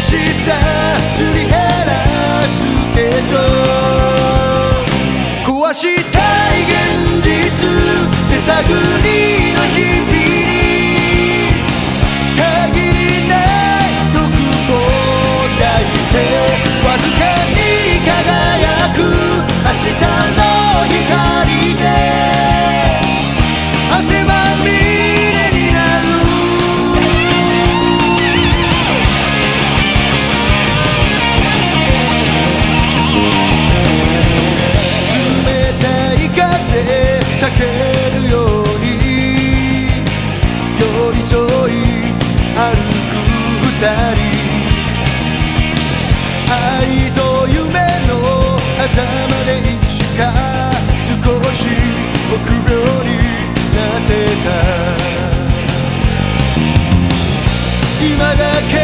しさすり減らすけどてた。今だけ